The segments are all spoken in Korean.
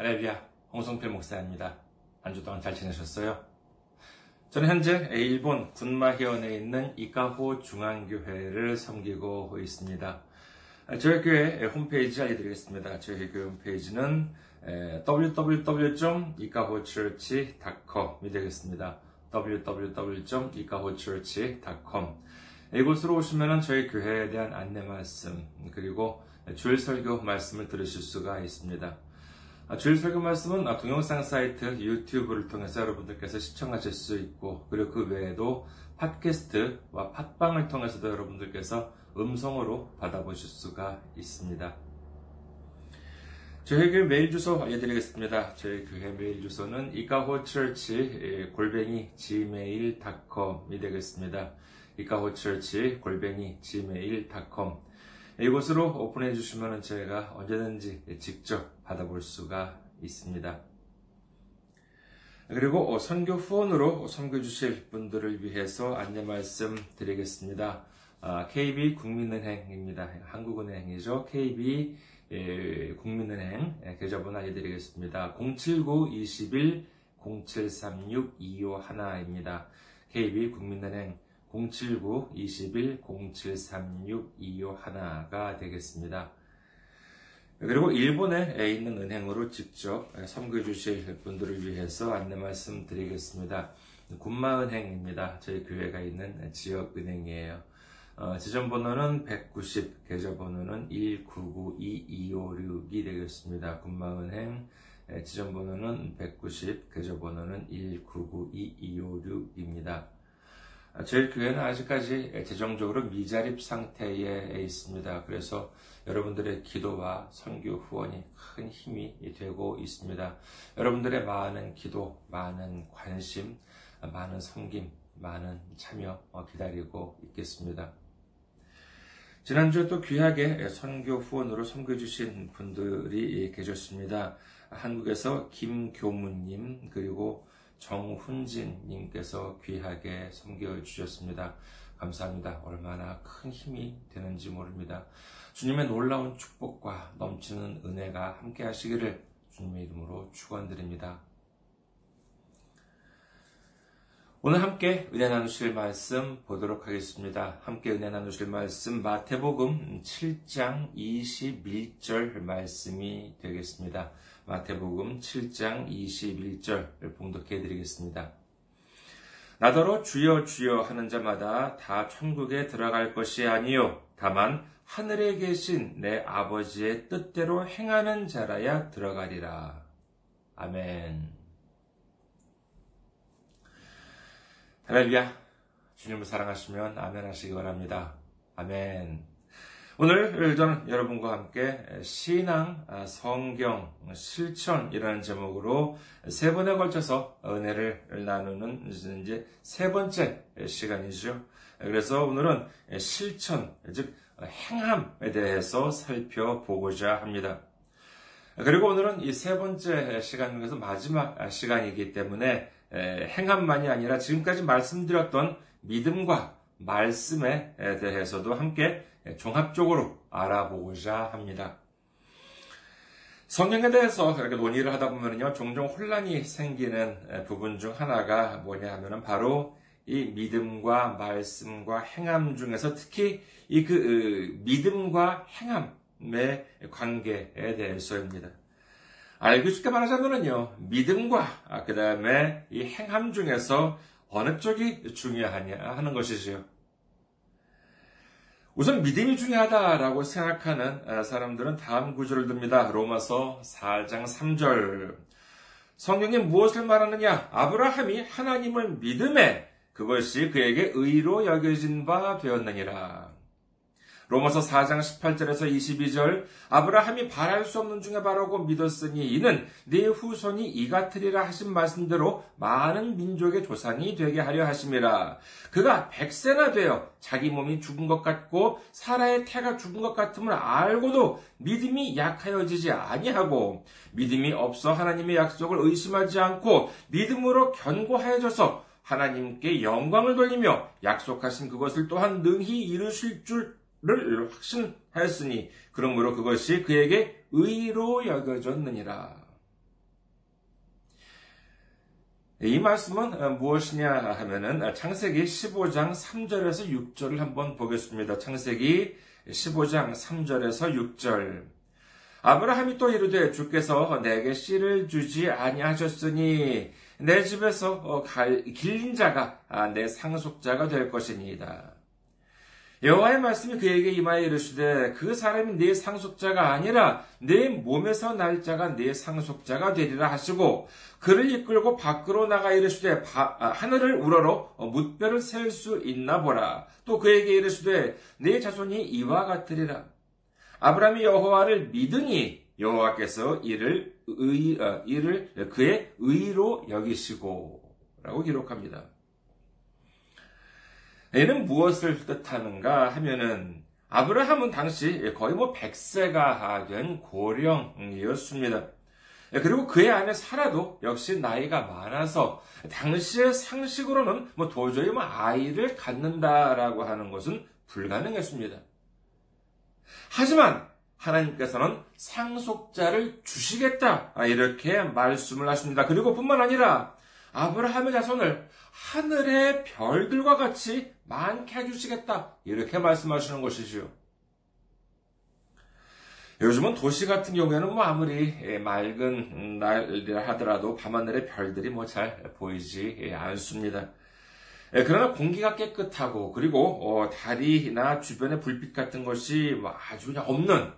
할렐루야, 홍성필 목사입니다. 한 주 동안 잘 지내셨어요? 저는 현재 일본 군마현에 있는 이카호 중앙교회를 섬기고 있습니다. 저희 교회 홈페이지 알려드리겠습니다. 저희 교회 홈페이지는 www.ikahochurch.com이 되겠습니다. www.ikahochurch.com 이곳으로 오시면 저희 교회에 대한 안내 말씀 그리고 주일 설교 말씀을 들으실 수가 있습니다. 주일 설교 말씀은 동영상 사이트 유튜브를 통해서 여러분들께서 시청하실 수 있고 그리고 그 외에도 팟캐스트와 팟빵을 통해서도 여러분들께서 음성으로 받아보실 수가 있습니다. 저희 교회 메일 주소 알려드리겠습니다. 저희 교회 메일 주소는 이카호처치 골뱅이 gmail.com이 되겠습니다. 이카호처치 골뱅이 gmail.com 이곳으로 오픈해 주시면 저희가 언제든지 직접 받아볼 수가 있습니다. 그리고 선교 후원으로 선교 주실 분들을 위해서 안내 말씀 드리겠습니다. KB 국민은행입니다. 한국은행이죠. KB 국민은행 계좌번호 알려드리겠습니다. 079-21 0736-251입니다. KB 국민은행 079-21-0736-251가 되겠습니다. 그리고 일본에 있는 은행으로 직접 섬겨 주실 분들을 위해서 안내 말씀 드리겠습니다. 군마은행입니다. 저희 교회가 있는 지역은행이에요. 어, 지점번호는 190, 계좌번호는 1992256이 되겠습니다. 군마은행 지점번호는 190, 계좌번호는 1992256입니다. 저희 교회는 아직까지 재정적으로 미자립 상태에 있습니다. 그래서 여러분들의 기도와 선교 후원이 큰 힘이 되고 있습니다. 여러분들의 많은 기도, 많은 관심, 많은 섬김, 많은 참여 기다리고 있겠습니다. 지난주에 또 귀하게 선교 후원으로 섬겨주신 분들이 계셨습니다. 한국에서 김교무님, 그리고 정훈진님께서 귀하게 섬겨주셨습니다. 감사합니다. 얼마나 큰 힘이 되는지 모릅니다. 주님의 놀라운 축복과 넘치는 은혜가 함께 하시기를 주님의 이름으로 축원드립니다. 오늘 함께 은혜 나누실 말씀 보도록 하겠습니다. 함께 은혜 나누실 말씀 마태복음 7장 21절 말씀이 되겠습니다. 마태복음 7장 21절을 봉독해 드리겠습니다. 나더러 주여 주여 하는 자마다 다 천국에 들어갈 것이 아니요 다만 하늘에 계신 내 아버지의 뜻대로 행하는 자라야 들어가리라. 아멘. 할렐루야. 주님을 사랑하시면 아멘 하시기 바랍니다. 아멘. 오늘 저는 여러분과 함께 신앙, 성경, 실천이라는 제목으로 세 번에 걸쳐서 은혜를 나누는 이제 세 번째 시간이죠. 그래서 오늘은 실천, 즉 행함에 대해서 살펴보고자 합니다. 그리고 오늘은 이 세 번째 시간 중에서 마지막 시간이기 때문에 행함만이 아니라 지금까지 말씀드렸던 믿음과 말씀에 대해서도 함께 종합적으로 알아보고자 합니다. 성경에 대해서 이렇게 논의를 하다 보면요, 종종 혼란이 생기는 부분 중 하나가 뭐냐 하면은 바로 이 믿음과 말씀과 행함 중에서 특히 이 그 믿음과 행함의 관계에 대해서입니다. 알기 쉽게 말하자면요, 믿음과 아, 그 다음에 이 행함 중에서 어느 쪽이 중요하냐 하는 것이지요. 우선 믿음이 중요하다라고 생각하는 아, 사람들은 다음 구절을 듭니다. 로마서 4장 3절. 성경이 무엇을 말하느냐? 아브라함이 하나님을 믿음에 그것이 그에게 의로 여겨진 바 되었느니라. 로마서 4장 18절에서 22절 아브라함이 바랄 수 없는 중에 바라고 믿었으니 이는 네 후손이 이 같으리라 하신 말씀대로 많은 민족의 조상이 되게 하려 하심이라. 그가 백세나 되어 자기 몸이 죽은 것 같고 사라의 태가 죽은 것 같음을 알고도 믿음이 약하여지지 아니하고 믿음이 없어 하나님의 약속을 의심하지 않고 믿음으로 견고하여져서 하나님께 영광을 돌리며 약속하신 그것을 또한 능히 이루실 줄 를 확신하였으니 그러므로 그것이 그에게 의로 여겨졌느니라. 이 말씀은 무엇이냐 하면은 창세기 15장 3절에서 6절을 한번 보겠습니다. 창세기 15장 3절에서 6절. 아브라함이 또 이르되 주께서 내게 씨를 주지 아니하셨으니 내 집에서 길린 자가 내 상속자가 될 것이니이다. 여호와의 말씀이 그에게 임하여 이르시되 그 사람이 네 상속자가 아니라 네 몸에서 날 자가 네 상속자가 되리라 하시고 그를 이끌고 밖으로 나가 이르시되 아, 하늘을 우러러 뭇별을 셀 수 있나 보라 또 그에게 이르시되 네 자손이 이와 같으리라 아브라함이 여호와를 믿으니 여호와께서 이를 의, 어, 이를 그의 의로 여기시고 라고 기록합니다. 이는 무엇을 뜻하는가 하면은 아브라함은 당시 거의 뭐 100세가 된 고령이었습니다. 그리고 그의 아내 사라도 역시 나이가 많아서 당시의 상식으로는 뭐 도저히 뭐 아이를 갖는다라고 하는 것은 불가능했습니다. 하지만 하나님께서는 상속자를 주시겠다 이렇게 말씀을 하십니다. 그리고 뿐만 아니라 아브라함의 자손을 하늘의 별들과 같이 많게 해주시겠다. 이렇게 말씀하시는 것이지요. 요즘은 도시 같은 경우에는 뭐 아무리 맑은 날이라 하더라도 밤하늘의 별들이 뭐 잘 보이지 않습니다. 그러나 공기가 깨끗하고 그리고 어, 달이나 주변의 불빛 같은 것이 뭐 아주 없는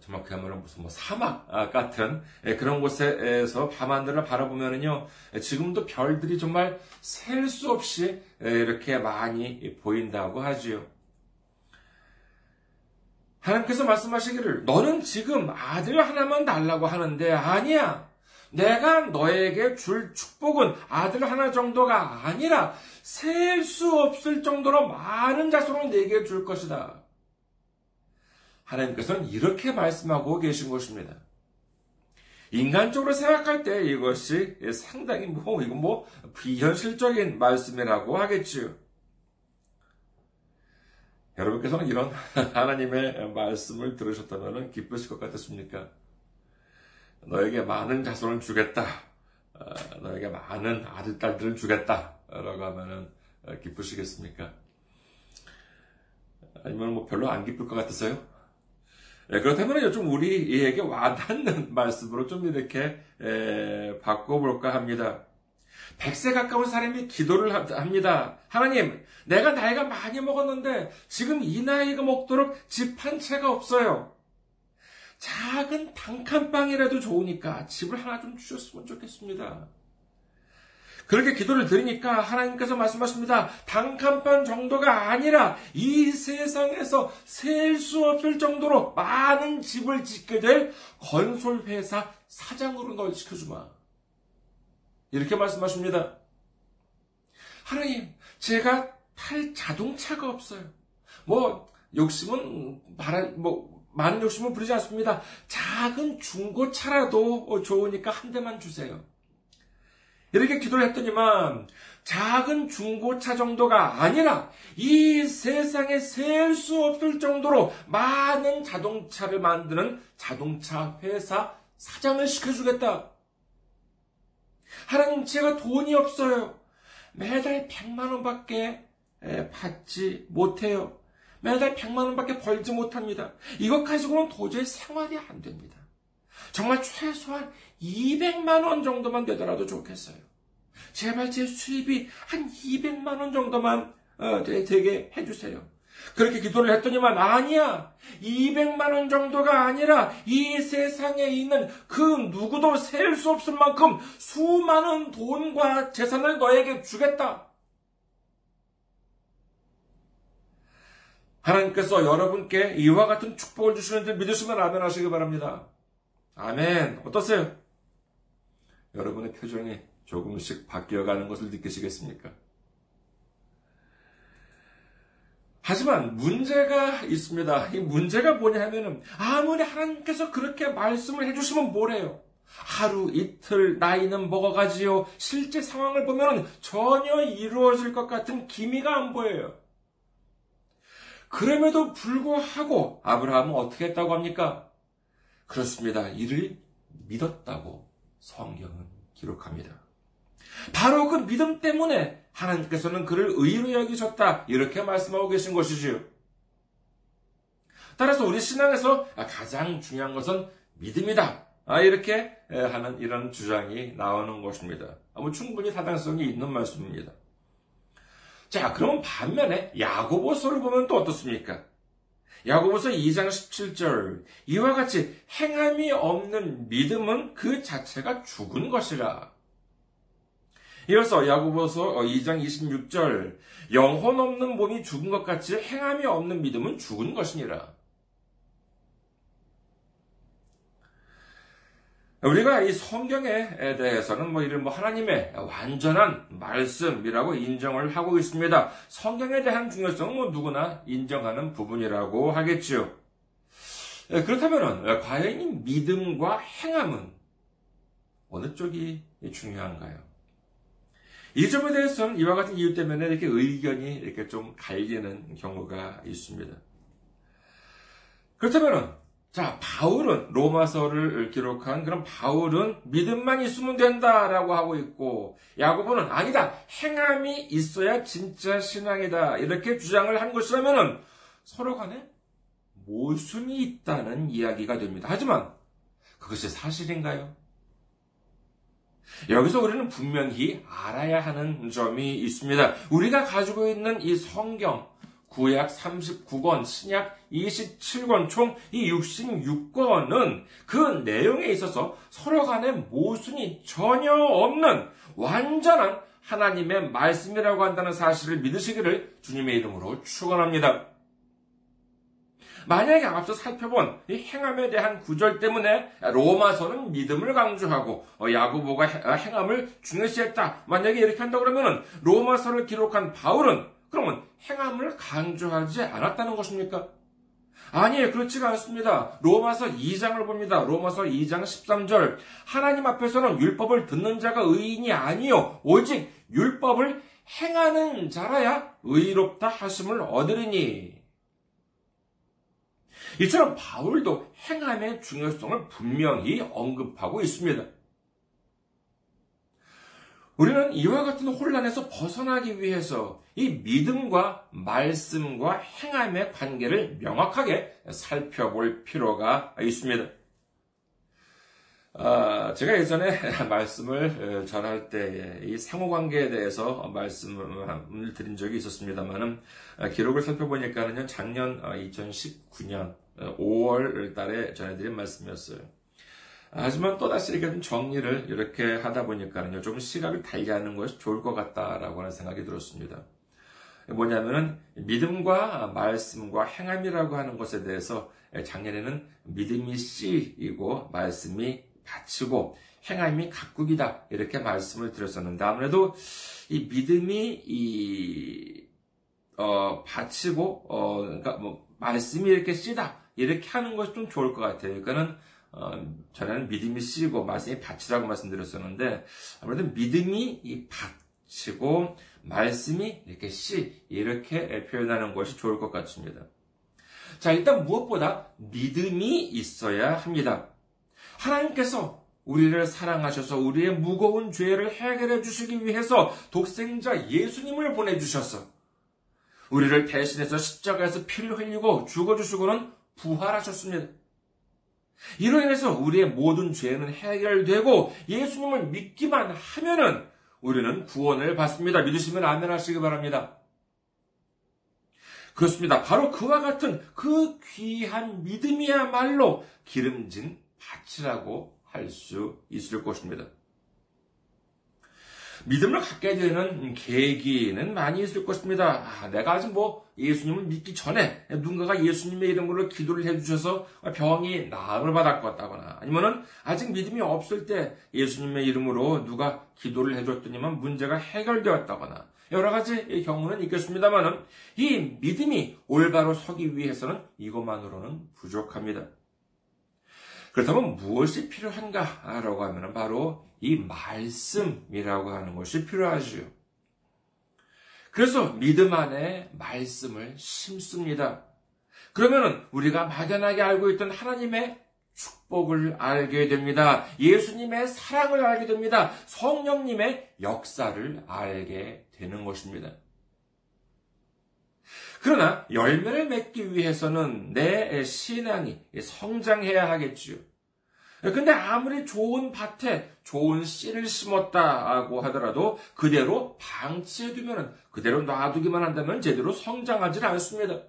정말 그야말로 무슨 뭐 사막 아, 같은 예, 그런 곳에서 밤하늘을 바라보면은요, 지금도 별들이 정말 셀 수 없이 예, 이렇게 많이 보인다고 하지요. 하나님께서 말씀하시기를, 너는 지금 아들 하나만 달라고 하는데, 아니야. 내가 너에게 줄 축복은 아들 하나 정도가 아니라 셀 수 없을 정도로 많은 자손을 내게 줄 것이다. 하나님께서는 이렇게 말씀하고 계신 것입니다. 인간적으로 생각할 때 이것이 상당히 뭐, 이거 뭐, 비현실적인 말씀이라고 하겠지요. 여러분께서는 이런 하나님의 말씀을 들으셨다면 기쁘실 것 같았습니까? 너에게 많은 자손을 주겠다. 어, 너에게 많은 아들, 딸들을 주겠다. 라고 하면은 기쁘시겠습니까? 아니면 뭐 별로 안 기쁠 것 같으세요? 예, 그렇다면 좀 우리에게 와닿는 말씀으로 좀 이렇게 에, 바꿔볼까 합니다. 100세 가까운 사람이 기도를 합니다. 하나님, 내가 나이가 많이 먹었는데 지금 이 나이가 먹도록 집 한 채가 없어요. 작은 단칸방이라도 좋으니까 집을 하나 좀 주셨으면 좋겠습니다. 그렇게 기도를 드리니까 하나님께서 말씀하십니다. 단칸반 정도가 아니라 이 세상에서 셀 수 없을 정도로 많은 집을 짓게 될 건설회사 사장으로 널 시켜주마. 이렇게 말씀하십니다. 하나님, 제가 탈 자동차가 없어요. 뭐, 욕심은, 말할, 뭐, 많은 욕심은 부리지 않습니다. 작은 중고차라도 좋으니까 한 대만 주세요. 이렇게 기도를 했더니만 작은 중고차 정도가 아니라 이 세상에 셀 수 없을 정도로 많은 자동차를 만드는 자동차 회사 사장을 시켜주겠다. 하나님, 제가 돈이 없어요. 매달 100만 원밖에 받지 못해요. 매달 100만 원밖에 벌지 못합니다. 이것 가지고는 도저히 생활이 안 됩니다. 정말 최소한 200만 원 정도만 되더라도 좋겠어요. 제발 제 수입이 한 200만 원 정도만 어, 되게 해주세요. 그렇게 기도를 했더니만 아니야. 200만 원 정도가 아니라 이 세상에 있는 그 누구도 셀 수 없을 만큼 수많은 돈과 재산을 너에게 주겠다. 하나님께서 여러분께 이와 같은 축복을 주시는 줄 믿으시면 아멘 하시기 바랍니다. 아멘. 어떠세요? 여러분의 표정이 조금씩 바뀌어가는 것을 느끼시겠습니까? 하지만 문제가 있습니다. 이 문제가 뭐냐 하면은 아무리 하나님께서 그렇게 말씀을 해주시면 뭐래요? 하루 이틀 나이는 먹어가지요. 실제 상황을 보면 전혀 이루어질 것 같은 기미가 안 보여요. 그럼에도 불구하고 아브라함은 어떻게 했다고 합니까? 그렇습니다. 이를 믿었다고 성경은 기록합니다. 바로 그 믿음 때문에 하나님께서는 그를 의로 여기셨다. 이렇게 말씀하고 계신 것이지요. 따라서 우리 신앙에서 가장 중요한 것은 믿음이다. 아, 이렇게 하는 이런 주장이 나오는 것입니다. 뭐 충분히 타당성이 있는 말씀입니다. 자, 그러면 반면에 야고보서를 보면 또 어떻습니까? 야고보서 2장 17절 이와 같이 행함이 없는 믿음은 그 자체가 죽은 것이라. 이어서 야고보서 2장 26절 영혼 없는 몸이 죽은 것 같이 행함이 없는 믿음은 죽은 것이니라. 우리가 이 성경에 대해서는 뭐 이를 뭐 하나님의 완전한 말씀이라고 인정을 하고 있습니다. 성경에 대한 중요성은 뭐 누구나 인정하는 부분이라고 하겠지요. 그렇다면 과연 이 믿음과 행함은 어느 쪽이 중요한가요? 이 점에 대해서는 이와 같은 이유 때문에 이렇게 의견이 이렇게 좀 갈리는 경우가 있습니다. 그렇다면 자, 바울은 로마서를 기록한 그런 바울은 믿음만 있으면 된다라고 하고 있고 야고보는 아니다. 행함이 있어야 진짜 신앙이다. 이렇게 주장을 한 것이라면은 서로 간에 모순이 있다는 이야기가 됩니다. 하지만 그것이 사실인가요? 여기서 우리는 분명히 알아야 하는 점이 있습니다. 우리가 가지고 있는 이 성경, 구약 39권, 신약 27권, 총 이 66권은 그 내용에 있어서 서로 간에 모순이 전혀 없는 완전한 하나님의 말씀이라고 한다는 사실을 믿으시기를 주님의 이름으로 축원합니다. 만약에 앞서 살펴본 이 행함에 대한 구절 때문에 로마서는 믿음을 강조하고 어, 야구보가 행함을 중요시했다. 만약에 이렇게 한다 그러면 로마서를 기록한 바울은 그러면 행함을 강조하지 않았다는 것입니까? 아니에요. 그렇지가 않습니다. 로마서 2장을 봅니다. 로마서 2장 13절. 하나님 앞에서는 율법을 듣는 자가 의인이 아니요. 오직 율법을 행하는 자라야 의롭다 하심을 얻으리니. 이처럼 바울도 행함의 중요성을 분명히 언급하고 있습니다. 우리는 이와 같은 혼란에서 벗어나기 위해서 이 믿음과 말씀과 행함의 관계를 명확하게 살펴볼 필요가 있습니다. 아, 제가 예전에 말씀을 전할 때 이 상호 관계에 대해서 말씀을 드린 적이 있었습니다만은 기록을 살펴보니까는요 작년 2019년 5월 달에 전해드린 말씀이었어요. 하지만 또다시 이렇게 좀 정리를 이렇게 하다 보니까는요, 좀 시각을 달리하는 것이 좋을 것 같다라고 하는 생각이 들었습니다. 뭐냐면은, 믿음과 말씀과 행함이라고 하는 것에 대해서 작년에는 믿음이 씨이고, 말씀이 바치고, 행함이 각국이다. 이렇게 말씀을 드렸었는데, 아무래도 이 믿음이 이, 어, 바치고, 어, 그러니까 뭐, 말씀이 이렇게 씨다. 이렇게 하는 것이 좀 좋을 것 같아요. 그러니까는, 어, 전에는 믿음이 씨고 말씀이 밭이라고 말씀드렸었는데 아무래도 믿음이 이 밭이고 말씀이 이렇게 씨 이렇게 표현하는 것이 좋을 것 같습니다. 자 일단 무엇보다 믿음이 있어야 합니다. 하나님께서 우리를 사랑하셔서 우리의 무거운 죄를 해결해 주시기 위해서 독생자 예수님을 보내주셔서 우리를 대신해서 십자가에서 피를 흘리고 죽어주시고는 부활하셨습니다. 이로 인해서 우리의 모든 죄는 해결되고 예수님을 믿기만 하면은 우리는 구원을 받습니다. 믿으시면 아멘 하시기 바랍니다. 그렇습니다. 바로 그와 같은 그 귀한 믿음이야말로 기름진 밭이라고 할 수 있을 것입니다. 믿음을 갖게 되는 계기는 많이 있을 것입니다. 아, 내가 아직 뭐 예수님을 믿기 전에 누군가가 예수님의 이름으로 기도를 해주셔서 병이 나음을 받았다거나 아니면은 아직 믿음이 없을 때 예수님의 이름으로 누가 기도를 해줬더니만 문제가 해결되었다거나 여러 가지 경우는 있겠습니다만은 이 믿음이 올바로 서기 위해서는 이것만으로는 부족합니다. 그렇다면 무엇이 필요한가라고 하면 바로 이 말씀이라고 하는 것이 필요하지요. 그래서 믿음 안에 말씀을 심습니다. 그러면은 우리가 막연하게 알고 있던 하나님의 축복을 알게 됩니다. 예수님의 사랑을 알게 됩니다. 성령님의 역사를 알게 되는 것입니다. 그러나 열매를 맺기 위해서는 내 신앙이 성장해야 하겠지요. 근데 아무리 좋은 밭에 좋은 씨를 심었다고 하더라도 그대로 방치해두면 그대로 놔두기만 한다면 제대로 성장하지 않습니다.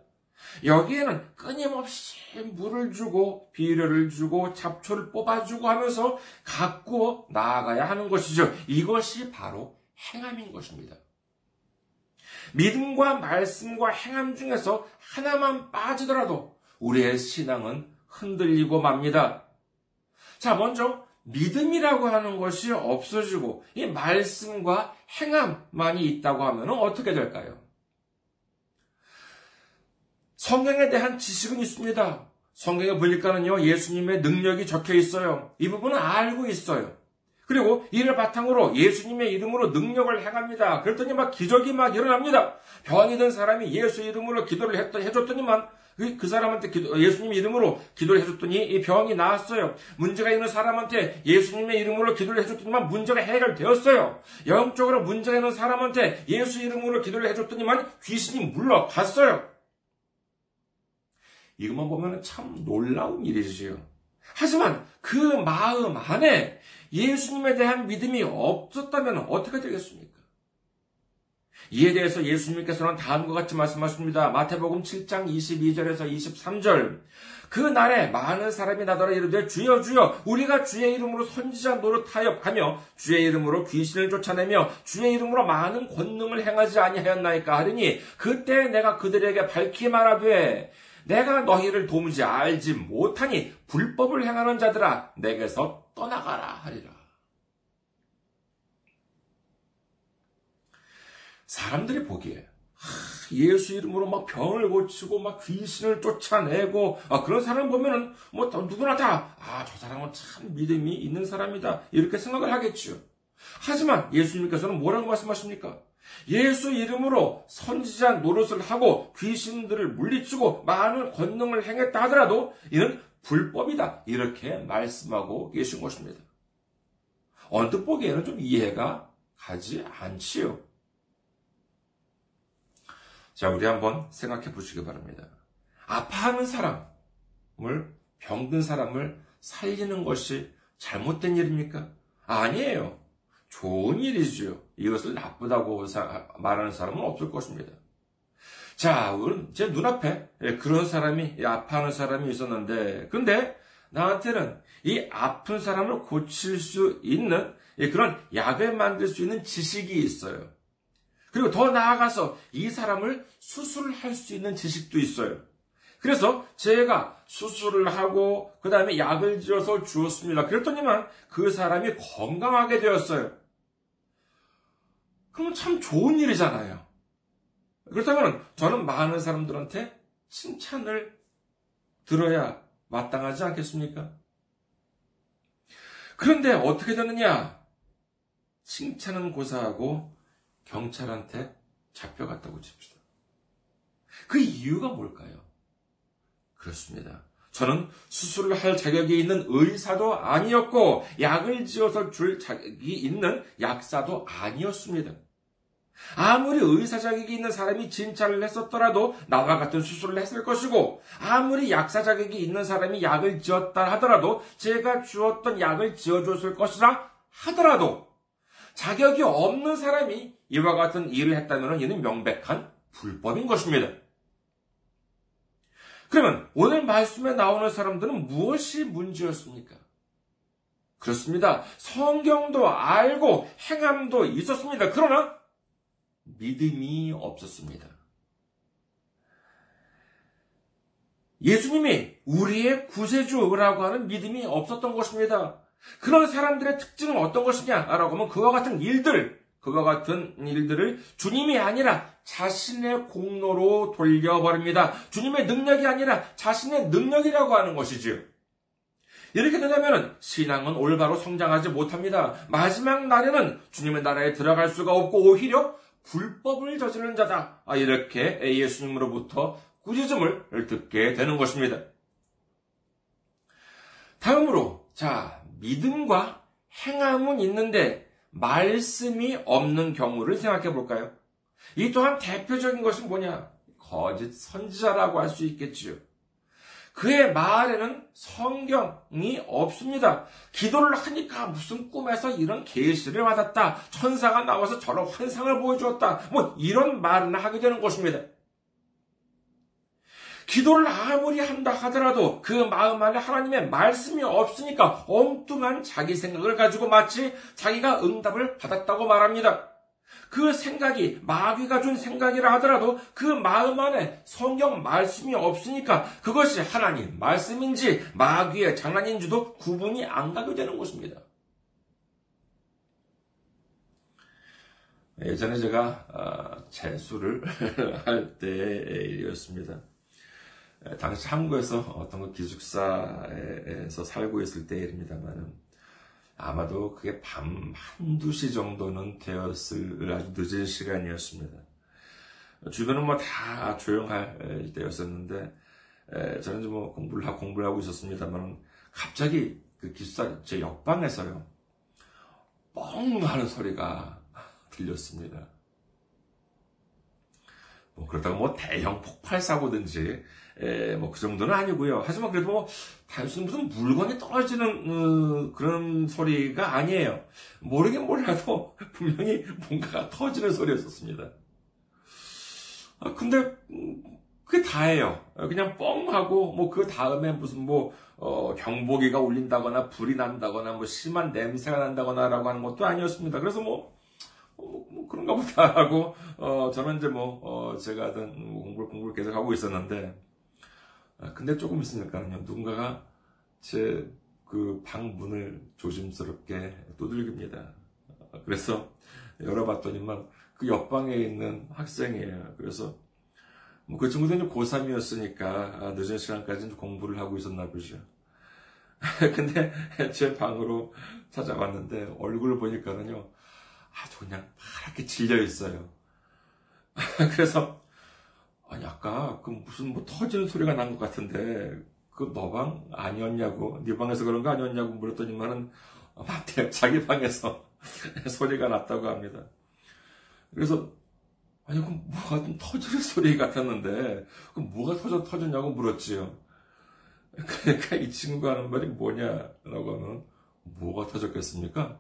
여기에는 끊임없이 물을 주고 비료를 주고 잡초를 뽑아주고 하면서 갖고 나아가야 하는 것이죠. 이것이 바로 행함인 것입니다. 믿음과 말씀과 행함 중에서 하나만 빠지더라도 우리의 신앙은 흔들리고 맙니다. 자, 먼저 믿음이라고 하는 것이 없어지고 이 말씀과 행함만이 있다고 하면 어떻게 될까요? 성경에 대한 지식은 있습니다. 성경에 보니까는요, 예수님의 능력이 적혀 있어요. 이 부분은 알고 있어요. 그리고 이를 바탕으로 예수님의 이름으로 능력을 행합니다. 그랬더니 막 기적이 막 일어납니다. 병이 든 사람이 예수 이름으로 기도를 했더, 해줬더니만 그, 그 사람한테 기도, 예수님 이름으로 기도를 해줬더니 이 병이 나았어요. 문제가 있는 사람한테 예수님의 이름으로 기도를 해줬더니만 문제가 해결되었어요. 영적으로 문제가 있는 사람한테 예수 이름으로 기도를 해줬더니만 귀신이 물러갔어요. 이것만 보면 참 놀라운 일이지요. 하지만 그 마음 안에 예수님에 대한 믿음이 없었다면 어떻게 되겠습니까? 이에 대해서 예수님께서는 다음과 같이 말씀하십니다. 마태복음 7장 22절에서 23절. 그 날에 많은 사람이 나더러 이르되 주여 주여 우리가 주의 이름으로 선지자 노릇하여 하며 주의 이름으로 귀신을 쫓아내며 주의 이름으로 많은 권능을 행하지 아니하였나이까 하더니 그때 내가 그들에게 밝히 말하되 내가 너희를 도무지 알지 못하니 불법을 행하는 자들아 내게서 떠나가라 하리라. 사람들이 보기에 예수 이름으로 막 병을 고치고 막 귀신을 쫓아내고 아, 그런 사람 보면은 뭐 누구나 다아저 사람은 참 믿음이 있는 사람이다 이렇게 생각을 하겠죠. 하지만 예수님께서는 뭐라고 말씀하십니까? 예수 이름으로 선지자 노릇을 하고 귀신들을 물리치고 많은 권능을 행했다 하더라도 이는 불법이다. 이렇게 말씀하고 계신 것입니다. 언뜻 보기에는 좀 이해가 가지 않지요. 자, 우리 한번 생각해 보시기 바랍니다. 아파하는 사람을, 병든 사람을 살리는 것이 잘못된 일입니까? 아니에요. 좋은 일이지요. 이것을 나쁘다고 말하는 사람은 없을 것입니다. 자, 제 눈앞에 그런 사람이, 아파하는 사람이 있었는데, 근데 나한테는 이 아픈 사람을 고칠 수 있는 그런 약을 만들 수 있는 지식이 있어요. 그리고 더 나아가서 이 사람을 수술할 수 있는 지식도 있어요. 그래서 제가 수술을 하고 그 다음에 약을 지어서 주었습니다. 그랬더니만 그 사람이 건강하게 되었어요. 그럼 참 좋은 일이잖아요. 그렇다면 저는 많은 사람들한테 칭찬을 들어야 마땅하지 않겠습니까? 그런데 어떻게 되느냐? 칭찬은 고사하고 경찰한테 잡혀갔다고 칩시다. 그 이유가 뭘까요? 그렇습니다. 저는 수술을 할 자격이 있는 의사도 아니었고, 약을 지어서 줄 자격이 있는 약사도 아니었습니다. 아무리 의사 자격이 있는 사람이 진찰을 했었더라도 나와 같은 수술을 했을 것이고, 아무리 약사 자격이 있는 사람이 약을 지었다 하더라도 제가 주었던 약을 지어줬을 것이라 하더라도, 자격이 없는 사람이 이와 같은 일을 했다면 이는 명백한 불법인 것입니다. 그러면 오늘 말씀에 나오는 사람들은 무엇이 문제였습니까? 그렇습니다. 성경도 알고 행함도 있었습니다. 그러나 믿음이 없었습니다. 예수님이 우리의 구세주라고 하는 믿음이 없었던 것입니다. 그런 사람들의 특징은 어떤 것이냐라고 하면 그와 같은 일들, 그와 같은 일들을 주님이 아니라 자신의 공로로 돌려버립니다. 주님의 능력이 아니라 자신의 능력이라고 하는 것이지요. 이렇게 되면 신앙은 올바로 성장하지 못합니다. 마지막 날에는 주님의 나라에 들어갈 수가 없고 오히려 불법을 저지르는 자다. 아, 이렇게 예수님으로부터 꾸짖음을 듣게 되는 것입니다. 다음으로, 자, 믿음과 행함은 있는데 말씀이 없는 경우를 생각해 볼까요? 이 또한 대표적인 것은 뭐냐? 거짓 선지자라고 할 수 있겠지요. 그의 말에는 성경이 없습니다. 기도를 하니까 무슨 꿈에서 이런 계시를 받았다. 천사가 나와서 저런 환상을 보여주었다. 뭐 이런 말을 하게 되는 것입니다. 기도를 아무리 한다 하더라도 그 마음 안에 하나님의 말씀이 없으니까 엉뚱한 자기 생각을 가지고 마치 자기가 응답을 받았다고 말합니다. 그 생각이 마귀가 준 생각이라 하더라도 그 마음 안에 성경 말씀이 없으니까 그것이 하나님 말씀인지 마귀의 장난인지도 구분이 안 가게 되는 것입니다. 예전에 제가 재수를 할 때의 일이었습니다. 당시 한국에서 어떤 그 기숙사에서 살고 있을 때의 일입니다만 아마도 그게 밤 한두 시 정도는 되었을 아주 늦은 시간이었습니다. 주변은 뭐 다 조용할 때였었는데, 저는 뭐 공부를 하고 공부를 하고 있었습니다만, 갑자기 그 기숙사 제 옆방에서요, 뻥 하는 소리가 들렸습니다. 뭐 그렇다고 뭐 대형 폭발 사고든지 뭐 그 정도는 아니고요. 하지만 그래도 뭐 단순 무슨 물건이 떨어지는 어, 그런 소리가 아니에요. 모르긴 몰라도 분명히 뭔가가 터지는 소리였었습니다. 아, 근데 음, 그게 다예요. 그냥 뻥 하고 뭐 그 다음에 무슨 뭐 어, 경보기가 울린다거나 불이 난다거나 뭐 심한 냄새가 난다거나라고 하는 것도 아니었습니다. 그래서 뭐 어, 뭐 그런가 보다 하고 어, 저는 이제 뭐 어, 제가 하던 뭐 공부를 공부를 계속 하고 있었는데 아, 근데 조금 있으니까요 누군가가 제 그 방 문을 조심스럽게 두들깁니다. 그래서 열어봤더니만 그 옆방에 있는 학생이에요. 그래서 뭐 그 친구들은 고3이었으니까 아, 늦은 시간까지 공부를 하고 있었나 보죠. 근데 제 방으로 찾아왔는데 얼굴을 보니까는요 아주 그냥 파랗게 질려 있어요. 그래서 아니 아까 그 무슨 뭐 터지는 소리가 난 것 같은데 그 너 방 아니었냐고 네 방에서 그런 거 아니었냐고 물었더니만은 자기 방에서 소리가 났다고 합니다. 그래서 아니 그럼 뭐가 좀 터지는 소리 같았는데 그럼 뭐가 터져 터졌냐고 물었지요. 그러니까 이 친구가 하는 말이 뭐냐라고 하면 뭐가 터졌겠습니까?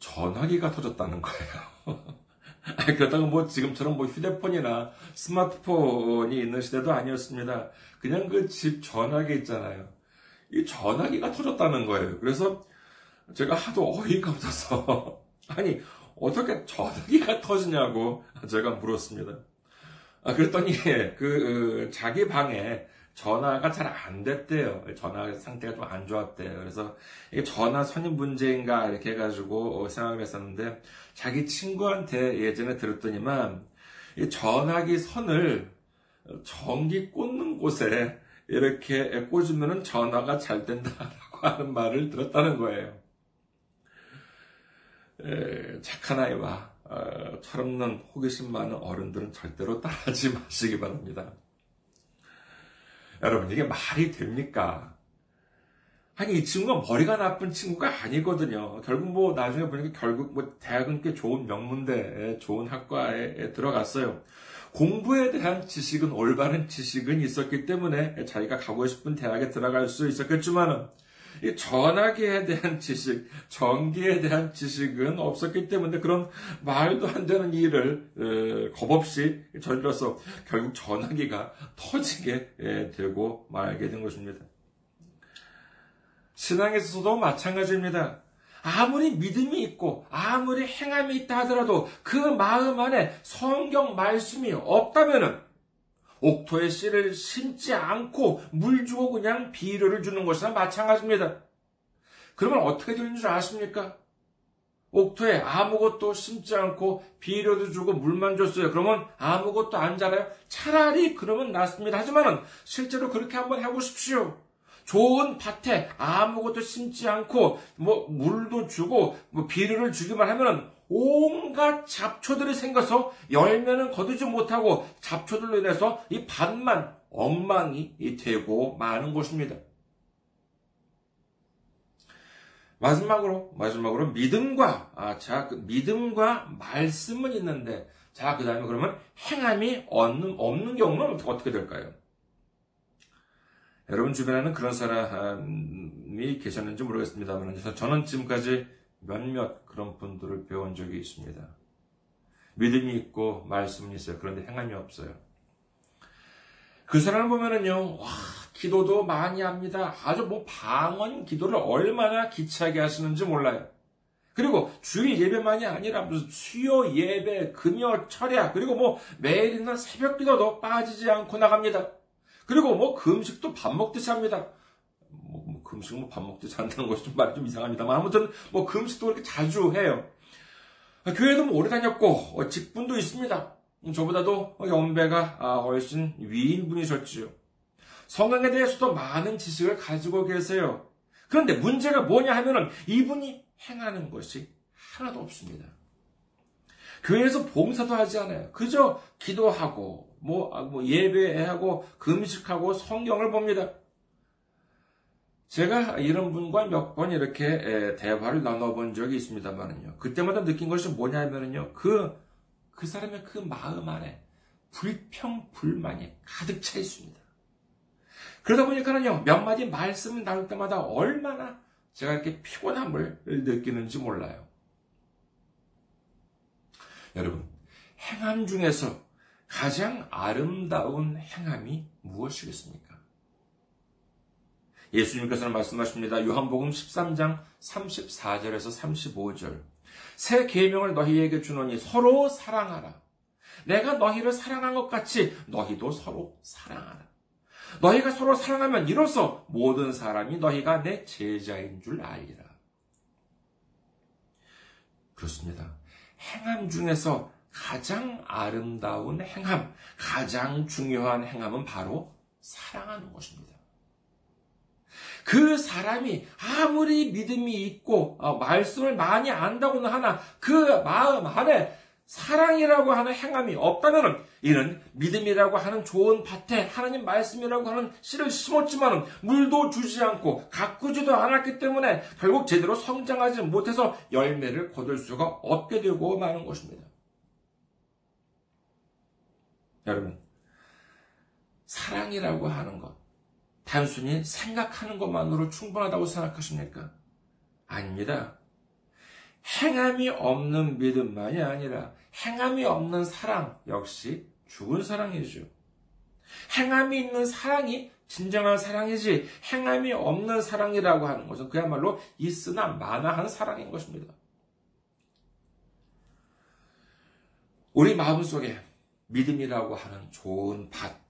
전화기가 터졌다는 거예요. 그렇다고 뭐 지금처럼 뭐 휴대폰이나 스마트폰이 있는 시대도 아니었습니다. 그냥 그 집 전화기 있잖아요. 이 전화기가 터졌다는 거예요. 그래서 제가 하도 어이가 없어서 아니 어떻게 전화기가 터지냐고 제가 물었습니다. 아, 그랬더니 그, 그 자기 방에 전화가 잘 안 됐대요. 전화 상태가 좀 안 좋았대요. 그래서 이게 전화 선임 문제인가 이렇게 해가지고 생각을 했었는데 자기 친구한테 예전에 들었더니만 이 전화기 선을 전기 꽂는 곳에 이렇게 꽂으면 전화가 잘 된다라고 하는 말을 들었다는 거예요. 에, 착한 아이와 어, 철없는 호기심 많은 어른들은 절대로 따라하지 마시기 바랍니다. 여러분, 이게 말이 됩니까? 아니, 이 친구가 머리가 나쁜 친구가 아니거든요. 결국 뭐, 나중에 보니까 결국 뭐, 대학은 꽤 좋은 명문대, 좋은 학과에 들어갔어요. 공부에 대한 지식은, 올바른 지식은 있었기 때문에 자기가 가고 싶은 대학에 들어갈 수 있었겠지만은, 이 전화기에 대한 지식, 전기에 대한 지식은 없었기 때문에 그런 말도 안 되는 일을 겁없이 저질러서 결국 전화기가 터지게 되고 말게 된 것입니다. 신앙에서도 마찬가지입니다. 아무리 믿음이 있고 아무리 행함이 있다 하더라도 그 마음 안에 성경 말씀이 없다면은 옥토에 씨를 심지 않고 물 주고 그냥 비료를 주는 것이나 마찬가지입니다. 그러면 어떻게 되는 줄 아십니까? 옥토에 아무것도 심지 않고 비료도 주고 물만 줬어요. 그러면 아무것도 안 자라요? 차라리 그러면 낫습니다. 하지만 실제로 그렇게 한번 해보십시오. 좋은 밭에 아무것도 심지 않고 뭐 물도 주고 뭐 비료를 주기만 하면 온갖 잡초들이 생겨서 열매는 거두지 못하고 잡초들로 인해서 이 밭만 엉망이 되고 마는 것입니다. 마지막으로, 마지막으로 믿음과, 아, 자, 그 믿음과 말씀은 있는데, 자, 그 다음에 그러면 행함이 없는, 없는 경우는 어떻게 될까요? 여러분 주변에는 그런 사람이 계셨는지 모르겠습니다만, 저는 지금까지 몇몇 그런 분들을 배운 적이 있습니다. 믿음이 있고, 말씀이 있어요. 그런데 행함이 없어요. 그 사람을 보면은요, 와, 기도도 많이 합니다. 아주 뭐 방언 기도를 얼마나 기차게 하시는지 몰라요. 그리고 주일 예배만이 아니라 무슨 수요 예배, 금요 철야, 그리고 뭐 매일 있는 새벽 기도도 빠지지 않고 나갑니다. 그리고 뭐 금식도 밥 먹듯이 합니다. 금식은 뭐 밥 먹듯이 한다는 것이 좀 말이 좀 이상합니다만 아무튼 뭐 금식도 그렇게 자주 해요. 교회도 뭐 오래 다녔고 어, 직분도 있습니다. 저보다도 연배가 아, 훨씬 위인 분이셨지요. 성경에 대해서도 많은 지식을 가지고 계세요. 그런데 문제가 뭐냐 하면은 이분이 행하는 것이 하나도 없습니다. 교회에서 봉사도 하지 않아요. 그저 기도하고, 뭐, 아, 뭐 예배하고, 금식하고, 성경을 봅니다. 제가 이런 분과 몇 번 이렇게 대화를 나눠본 적이 있습니다만은요. 그때마다 느낀 것이 뭐냐면은요. 그, 그 사람의 그 마음 안에 불평, 불만이 가득 차 있습니다. 그러다 보니까는요, 몇 마디 말씀을 나눌 때마다 얼마나 제가 이렇게 피곤함을 느끼는지 몰라요. 여러분, 행함 중에서 가장 아름다운 행함이 무엇이겠습니까? 예수님께서는 말씀하십니다. 요한복음 13장 34절에서 35절. 새 계명을 너희에게 주노니 서로 사랑하라. 내가 너희를 사랑한 것 같이 너희도 서로 사랑하라. 너희가 서로 사랑하면 이로써 모든 사람이 너희가 내 제자인 줄 알리라. 그렇습니다. 행함 중에서 가장 아름다운 행함, 가장 중요한 행함은 바로 사랑하는 것입니다. 그 사람이 아무리 믿음이 있고 어, 말씀을 많이 안다고는 하나 그 마음 안에 사랑이라고 하는 행함이 없다면 이는 믿음이라고 하는 좋은 밭에 하나님 말씀이라고 하는 씨를 심었지만 물도 주지 않고 가꾸지도 않았기 때문에 결국 제대로 성장하지 못해서 열매를 거둘 수가 없게 되고 마는 것입니다. 여러분, 사랑이라고 하는 것, 단순히 생각하는 것만으로 충분하다고 생각하십니까? 아닙니다. 행함이 없는 믿음만이 아니라 행함이 없는 사랑 역시 죽은 사랑이죠. 행함이 있는 사랑이 진정한 사랑이지 행함이 없는 사랑이라고 하는 것은 그야말로 있으나 마나한 사랑인 것입니다. 우리 마음속에 믿음이라고 하는 좋은 밭,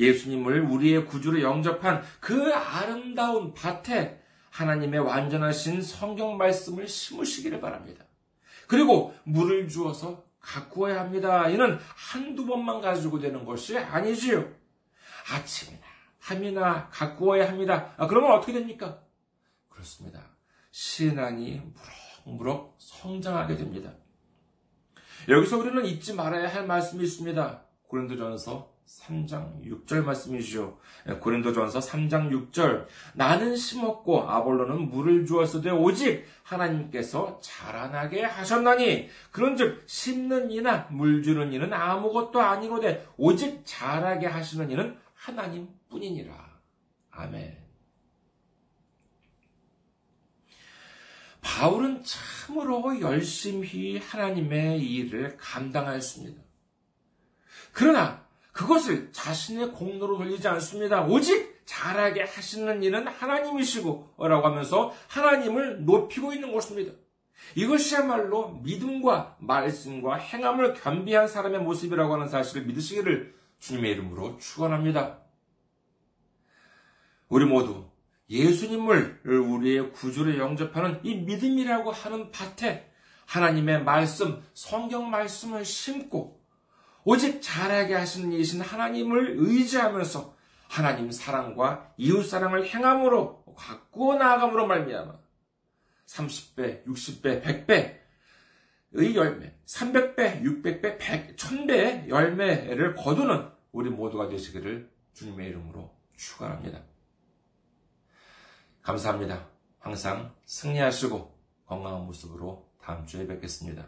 예수님을 우리의 구주로 영접한 그 아름다운 밭에 하나님의 완전하신 성경 말씀을 심으시기를 바랍니다. 그리고 물을 주어서 가꾸어야 합니다. 이는 한두 번만 가지고 되는 것이 아니지요. 아침이나 밤이나 가꾸어야 합니다. 아, 그러면 어떻게 됩니까? 그렇습니다. 신앙이 무럭무럭 성장하게 됩니다. 여기서 우리는 잊지 말아야 할 말씀이 있습니다. 고린도전서 3장 6절 말씀이시죠. 예, 고린도전서 3장 6절. 나는 심었고 아볼로는 물을 주었으되 오직 하나님께서 자라나게 하셨나니 그런즉 심는 이나 물 주는 이는 아무것도 아니로되 오직 자라게 하시는 이는 하나님뿐이니라. 아멘. 바울은 참으로 열심히 하나님의 일을 감당하였습니다. 그러나 그것을 자신의 공로로 돌리지 않습니다. 오직 잘하게 하시는 일은 하나님이시고, 라고 하면서 하나님을 높이고 있는 것입니다. 이것이야말로 믿음과 말씀과 행함을 겸비한 사람의 모습이라고 하는 사실을 믿으시기를 주님의 이름으로 축원합니다. 우리 모두 예수님을 우리의 구주로 영접하는 이 믿음이라고 하는 밭에 하나님의 말씀, 성경 말씀을 심고 오직 잘하게 하시는 이신 하나님을 의지하면서 하나님 사랑과 이웃 사랑을 행함으로 가꾸어 나아감으로 말미암아 30배, 60배, 100배 의 열매, 300배, 600배, 100, 1000배의 열매를 거두는 우리 모두가 되시기를 주님의 이름으로 축원합니다. 감사합니다. 항상 승리하시고 건강한 모습으로 다음 주에 뵙겠습니다.